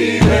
He